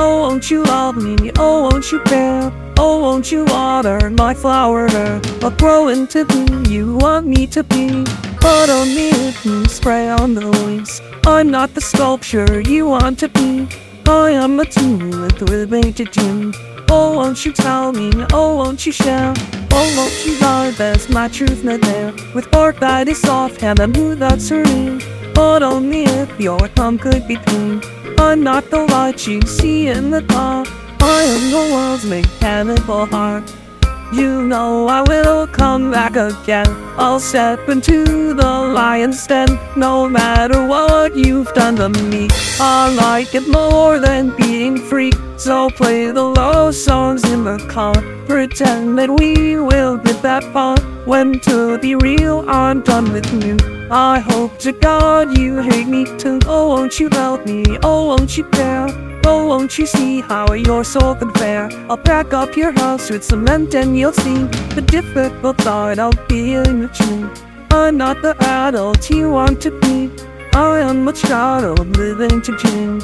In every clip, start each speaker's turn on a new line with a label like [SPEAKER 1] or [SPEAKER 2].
[SPEAKER 1] Oh, won't you love me? Oh, won't you care? Oh, won't you water my flower? I'll grow into you want me to be. But only if you spray on the leaves. I'm not the sculpture you want to be. I am a tulip with a painted June. Oh, won't you tell me? Oh, won't you shout? Oh, won't you lie? There's my truth not there. With bark that is soft and a mood that's serene. But only if your tongue could be clean. I'm not the light you see in the dark. I am the world's mechanical heart. You know I will come back again. I'll step into the lion's den, no matter what you've done to me. I like it more than being free. So play the love songs in the car. Pretend that we will get that far. When to be real, I'm done with you. I hope to God you hate me too. Oh, won't you help me? Oh, won't you care? Oh, won't you see how your soul can fare? I'll pack up your house with cement and you'll see the difficult side of being a tree. I'm not the adult you want to be. I am a child living to dream.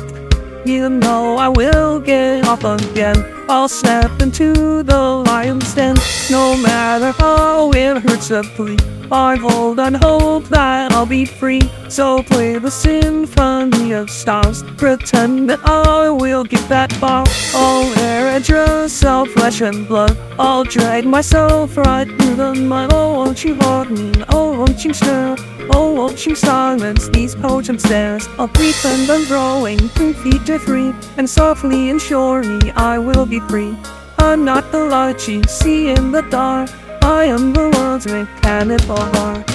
[SPEAKER 1] You know I will get up again. I'll step into the. No matter how it hurts to plead. I hold and hope that I'll be free. So play the symphony of stars. Pretend that I will get that far. I'll wear a dress of flesh and blood. I'll drag myself right through the mud. Oh, won't you hold me? Oh, won't you stir? Oh, won't you silence these potent stares? I'll pretend I'm growing from feet to three. And softly and surely I will be free. I'm not the light you see in the dark. I am the world's mechanical heart.